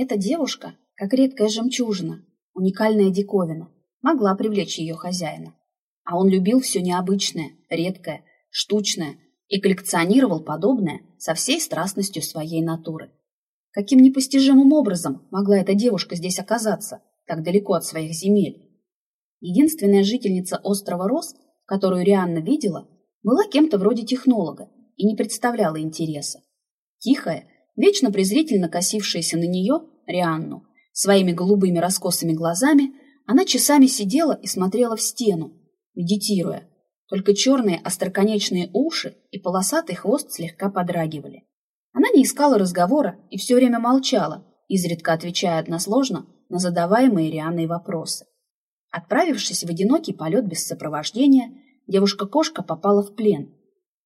Эта девушка, как редкая жемчужина, уникальная диковина, могла привлечь ее хозяина. А он любил все необычное, редкое, штучное и коллекционировал подобное со всей страстностью своей натуры. Каким непостижимым образом могла эта девушка здесь оказаться, так далеко от своих земель? Единственная жительница острова Рос, которую Рианна видела, была кем-то вроде технолога и не представляла интереса. Тихая, вечно презрительно косившаяся на нее, Рианну, своими голубыми раскосыми глазами, она часами сидела и смотрела в стену, медитируя. Только черные остроконечные уши и полосатый хвост слегка подрагивали. Она не искала разговора и все время молчала, изредка отвечая односложно на задаваемые Рианной вопросы. Отправившись в одинокий полет без сопровождения, девушка-кошка попала в плен.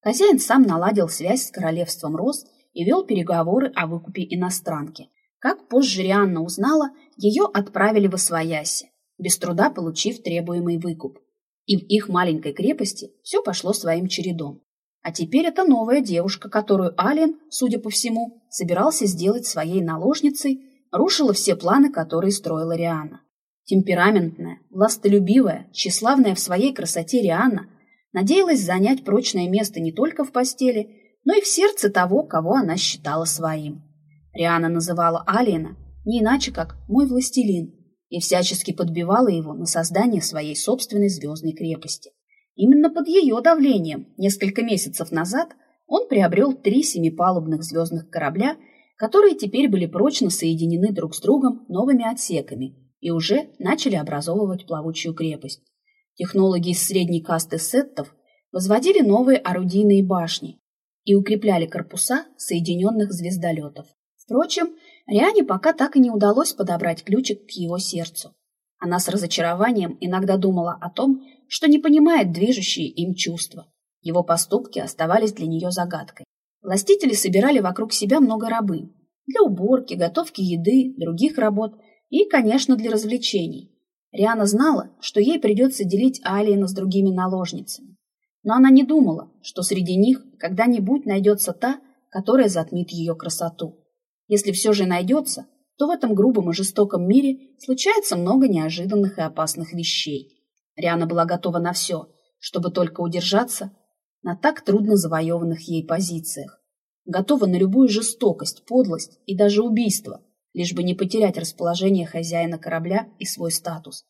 Хозяин сам наладил связь с королевством Роз и вел переговоры о выкупе иностранки. Как позже Рианна узнала, ее отправили в Освояси, без труда получив требуемый выкуп. И в их маленькой крепости все пошло своим чередом. А теперь это новая девушка, которую Ален, судя по всему, собирался сделать своей наложницей, рушила все планы, которые строила Риана. Темпераментная, властолюбивая, тщеславная в своей красоте Рианна надеялась занять прочное место не только в постели, но и в сердце того, кого она считала своим. Риана называла Алиена не иначе, как «мой властелин», и всячески подбивала его на создание своей собственной звездной крепости. Именно под ее давлением несколько месяцев назад он приобрел три семипалубных звездных корабля, которые теперь были прочно соединены друг с другом новыми отсеками и уже начали образовывать плавучую крепость. Технологи из средней касты сеттов возводили новые орудийные башни и укрепляли корпуса соединенных звездолетов. Впрочем, Риане пока так и не удалось подобрать ключик к его сердцу. Она с разочарованием иногда думала о том, что не понимает движущие им чувства. Его поступки оставались для нее загадкой. Властители собирали вокруг себя много рабынь. Для уборки, готовки еды, других работ и, конечно, для развлечений. Риана знала, что ей придется делить Алиена с другими наложницами. Но она не думала, что среди них когда-нибудь найдется та, которая затмит ее красоту. Если все же найдется, то в этом грубом и жестоком мире случается много неожиданных и опасных вещей. Риана была готова на все, чтобы только удержаться на так трудно завоеванных ей позициях. Готова на любую жестокость, подлость и даже убийство – лишь бы не потерять расположение хозяина корабля и свой статус.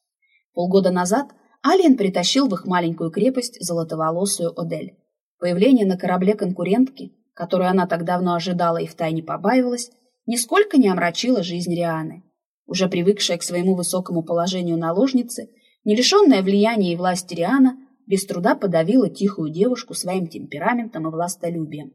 Полгода назад Алиен притащил в их маленькую крепость золотоволосую Одель. Появление на корабле конкурентки, которую она так давно ожидала и втайне побаивалась, нисколько не омрачило жизнь Рианы. Уже привыкшая к своему высокому положению наложницы, не лишенная влияния и власти Риана, без труда подавила тихую девушку своим темпераментом и властолюбием.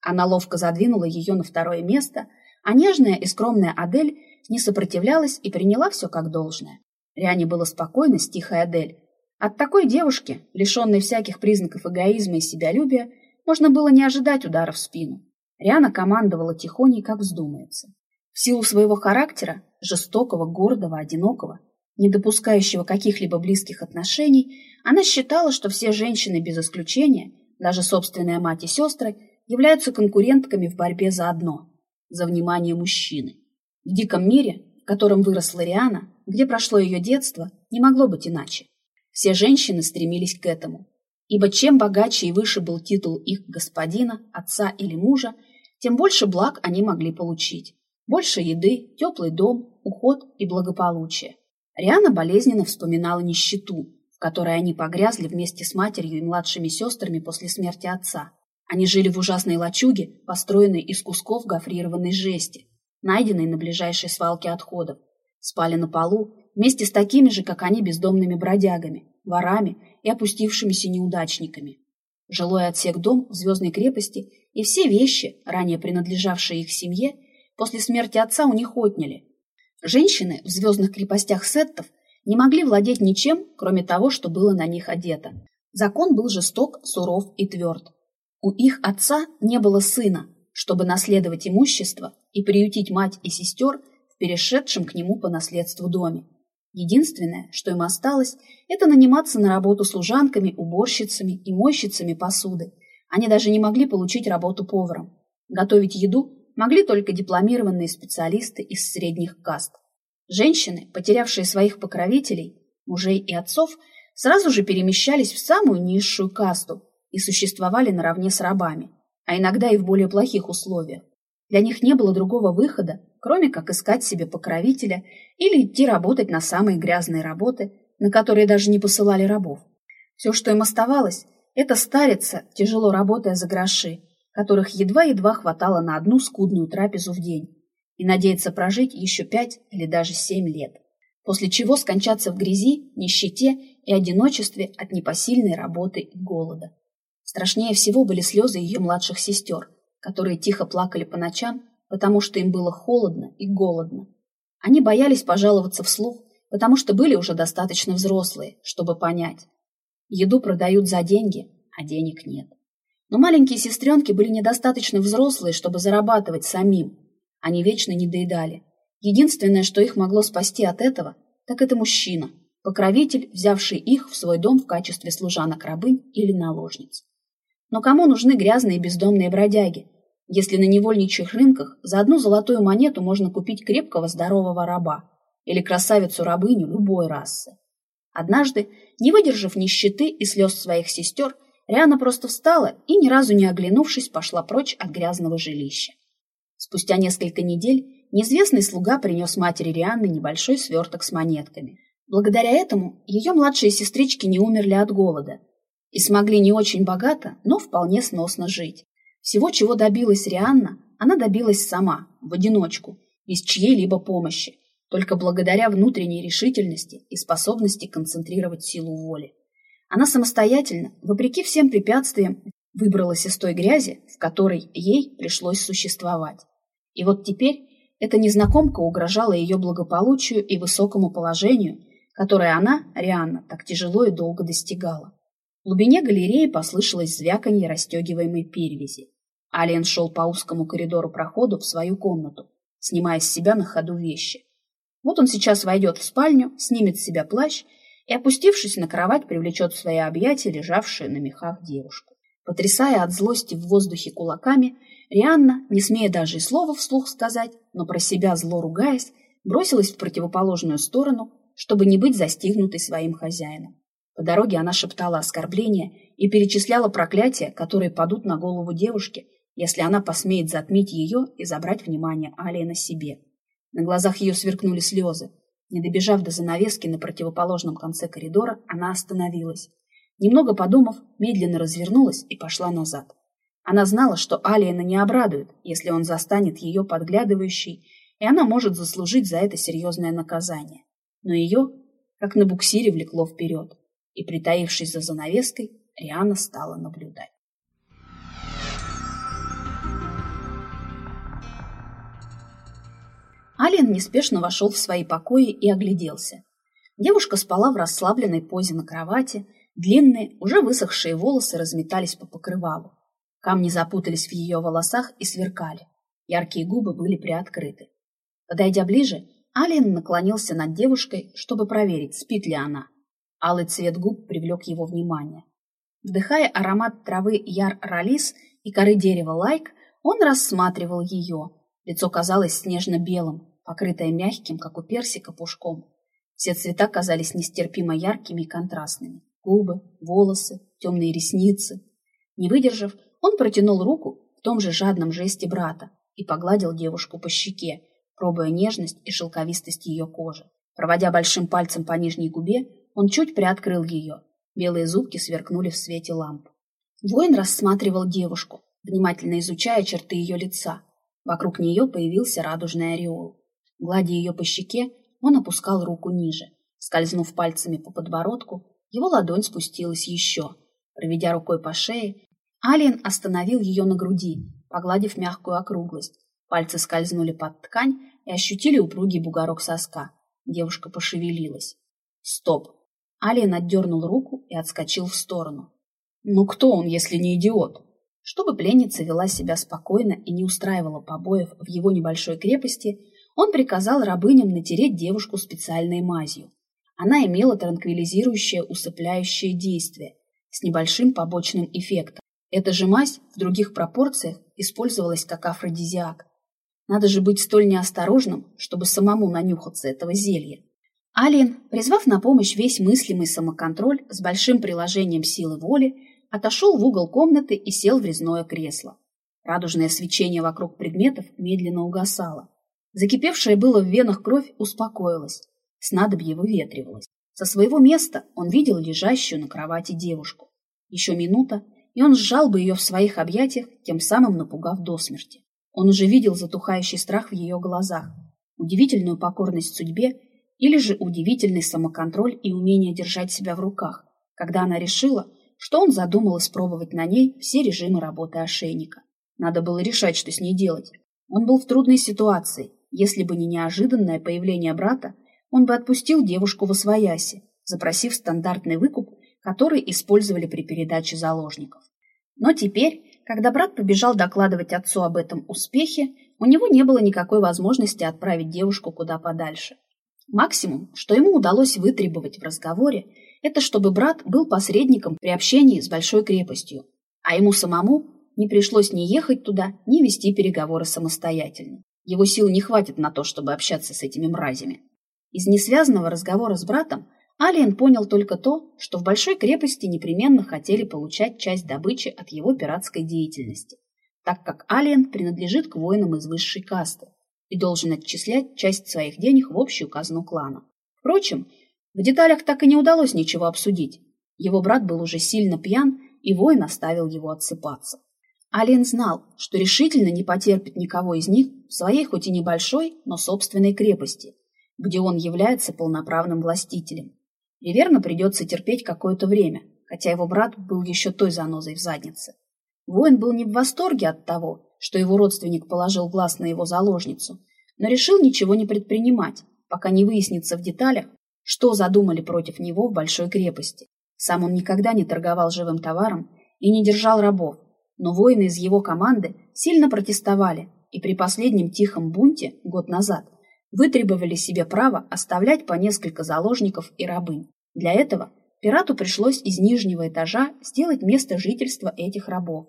Она ловко задвинула ее на второе место – а нежная и скромная Адель не сопротивлялась и приняла все как должное. Риане было спокойно с тихой Адель. От такой девушки, лишенной всяких признаков эгоизма и себялюбия, можно было не ожидать удара в спину. Риана командовала тихоней, как вздумается. В силу своего характера, жестокого, гордого, одинокого, не допускающего каких-либо близких отношений, она считала, что все женщины без исключения, даже собственная мать и сестры, являются конкурентками в борьбе за одно за внимание мужчины. В диком мире, в котором выросла Риана, где прошло ее детство, не могло быть иначе. Все женщины стремились к этому. Ибо чем богаче и выше был титул их господина, отца или мужа, тем больше благ они могли получить. Больше еды, теплый дом, уход и благополучие. Риана болезненно вспоминала нищету, в которой они погрязли вместе с матерью и младшими сестрами после смерти отца. Они жили в ужасной лачуге, построенной из кусков гофрированной жести, найденной на ближайшей свалке отходов. Спали на полу вместе с такими же, как они, бездомными бродягами, ворами и опустившимися неудачниками. Жилой отсек дом в Звездной крепости и все вещи, ранее принадлежавшие их семье, после смерти отца у них отняли. Женщины в звездных крепостях сеттов не могли владеть ничем, кроме того, что было на них одето. Закон был жесток, суров и тверд. У их отца не было сына, чтобы наследовать имущество и приютить мать и сестер в перешедшем к нему по наследству доме. Единственное, что им осталось, это наниматься на работу служанками, уборщицами и мойщицами посуды. Они даже не могли получить работу поваром. Готовить еду могли только дипломированные специалисты из средних каст. Женщины, потерявшие своих покровителей, мужей и отцов, сразу же перемещались в самую низшую касту и существовали наравне с рабами, а иногда и в более плохих условиях. Для них не было другого выхода, кроме как искать себе покровителя или идти работать на самые грязные работы, на которые даже не посылали рабов. Все, что им оставалось, это стариться, тяжело работая за гроши, которых едва-едва хватало на одну скудную трапезу в день, и надеяться прожить еще пять или даже семь лет, после чего скончаться в грязи, нищете и одиночестве от непосильной работы и голода. Страшнее всего были слезы ее младших сестер, которые тихо плакали по ночам, потому что им было холодно и голодно. Они боялись пожаловаться вслух, потому что были уже достаточно взрослые, чтобы понять. Еду продают за деньги, а денег нет. Но маленькие сестренки были недостаточно взрослые, чтобы зарабатывать самим. Они вечно не доедали. Единственное, что их могло спасти от этого, так это мужчина, покровитель, взявший их в свой дом в качестве служанок-рабынь или наложниц. Но кому нужны грязные бездомные бродяги, если на невольничьих рынках за одну золотую монету можно купить крепкого здорового раба или красавицу-рабыню любой расы? Однажды, не выдержав нищеты и слез своих сестер, Риана просто встала и, ни разу не оглянувшись, пошла прочь от грязного жилища. Спустя несколько недель неизвестный слуга принес матери Рианны небольшой сверток с монетками. Благодаря этому ее младшие сестрички не умерли от голода и смогли не очень богато, но вполне сносно жить. Всего, чего добилась Рианна, она добилась сама, в одиночку, без чьей-либо помощи, только благодаря внутренней решительности и способности концентрировать силу воли. Она самостоятельно, вопреки всем препятствиям, выбралась из той грязи, в которой ей пришлось существовать. И вот теперь эта незнакомка угрожала ее благополучию и высокому положению, которое она, Рианна, так тяжело и долго достигала. В глубине галереи послышалось звяканье расстегиваемой перевязи. Алиен шел по узкому коридору проходу в свою комнату, снимая с себя на ходу вещи. Вот он сейчас войдет в спальню, снимет с себя плащ и, опустившись на кровать, привлечет в свои объятия лежавшую на мехах девушку. Потрясая от злости в воздухе кулаками, Рианна, не смея даже и слова вслух сказать, но про себя зло ругаясь, бросилась в противоположную сторону, чтобы не быть застигнутой своим хозяином. По дороге она шептала оскорбления и перечисляла проклятия, которые падут на голову девушки, если она посмеет затмить ее и забрать внимание Алии на себе. На глазах ее сверкнули слезы, не добежав до занавески на противоположном конце коридора, она остановилась. Немного подумав, медленно развернулась и пошла назад. Она знала, что Алиена не обрадует, если он застанет ее подглядывающей, и она может заслужить за это серьезное наказание. Но ее, как на буксире, влекло вперед, и, притаившись за занавеской, Риана стала наблюдать. Ален неспешно вошел в свои покои и огляделся. Девушка спала в расслабленной позе на кровати, длинные, уже высохшие волосы разметались по покрывалу. Камни запутались в ее волосах и сверкали. Яркие губы были приоткрыты. Подойдя ближе, Ален наклонился над девушкой, чтобы проверить, спит ли она. Алый цвет губ привлек его внимание. Вдыхая аромат травы яр-ралис и коры дерева лайк, он рассматривал ее, Лицо казалось снежно-белым, покрытое мягким, как у персика, пушком. Все цвета казались нестерпимо яркими и контрастными. Губы, волосы, темные ресницы. Не выдержав, он протянул руку в том же жадном жесте брата и погладил девушку по щеке, пробуя нежность и шелковистость ее кожи. Проводя большим пальцем по нижней губе, он чуть приоткрыл ее. Белые зубки сверкнули в свете ламп. Воин рассматривал девушку, внимательно изучая черты ее лица, Вокруг нее появился радужный ореол. Гладя ее по щеке, он опускал руку ниже. Скользнув пальцами по подбородку, его ладонь спустилась еще. Проведя рукой по шее, Алиен остановил ее на груди, погладив мягкую округлость. Пальцы скользнули под ткань и ощутили упругий бугорок соска. Девушка пошевелилась. Стоп! Алиен отдернул руку и отскочил в сторону. Ну кто он, если не идиот? Чтобы пленница вела себя спокойно и не устраивала побоев в его небольшой крепости, он приказал рабыням натереть девушку специальной мазью. Она имела транквилизирующее усыпляющее действие с небольшим побочным эффектом. Эта же мазь в других пропорциях использовалась как афродизиак. Надо же быть столь неосторожным, чтобы самому нанюхаться этого зелья. Алиен, призвав на помощь весь мыслимый самоконтроль с большим приложением силы воли, отошел в угол комнаты и сел в резное кресло. Радужное свечение вокруг предметов медленно угасало. Закипевшая было в венах кровь успокоилась, снадобье выветривалось. Со своего места он видел лежащую на кровати девушку. Еще минута, и он сжал бы ее в своих объятиях, тем самым напугав до смерти. Он уже видел затухающий страх в ее глазах, удивительную покорность судьбе или же удивительный самоконтроль и умение держать себя в руках, когда она решила, что он задумал испробовать на ней все режимы работы ошейника. Надо было решать, что с ней делать. Он был в трудной ситуации. Если бы не неожиданное появление брата, он бы отпустил девушку в освояси, запросив стандартный выкуп, который использовали при передаче заложников. Но теперь когда брат побежал докладывать отцу об этом успехе, у него не было никакой возможности отправить девушку куда подальше. Максимум, что ему удалось вытребовать в разговоре, это чтобы брат был посредником при общении с большой крепостью, а ему самому не пришлось ни ехать туда, ни вести переговоры самостоятельно. Его сил не хватит на то, чтобы общаться с этими мразями. Из несвязанного разговора с братом Алиен понял только то, что в большой крепости непременно хотели получать часть добычи от его пиратской деятельности, так как Алиен принадлежит к воинам из высшей касты и должен отчислять часть своих денег в общую казну клана. Впрочем, в деталях так и не удалось ничего обсудить. Его брат был уже сильно пьян, и воин оставил его отсыпаться. Алиен знал, что решительно не потерпит никого из них в своей хоть и небольшой, но собственной крепости, где он является полноправным властителем. И придется терпеть какое-то время, хотя его брат был еще той занозой в заднице. Воин был не в восторге от того, что его родственник положил глаз на его заложницу, но решил ничего не предпринимать, пока не выяснится в деталях, что задумали против него в большой крепости. Сам он никогда не торговал живым товаром и не держал рабов, но воины из его команды сильно протестовали и при последнем тихом бунте год назад вытребовали себе право оставлять по несколько заложников и рабынь. Для этого пирату пришлось из нижнего этажа сделать место жительства этих рабов.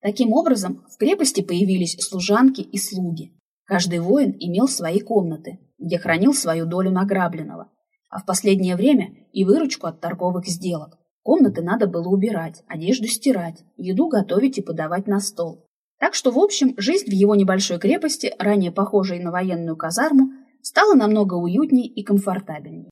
Таким образом, в крепости появились служанки и слуги. Каждый воин имел свои комнаты, где хранил свою долю награбленного, а в последнее время и выручку от торговых сделок. Комнаты надо было убирать, одежду стирать, еду готовить и подавать на стол. Так что, в общем, жизнь в его небольшой крепости, ранее похожей на военную казарму, стала намного уютнее и комфортабельнее.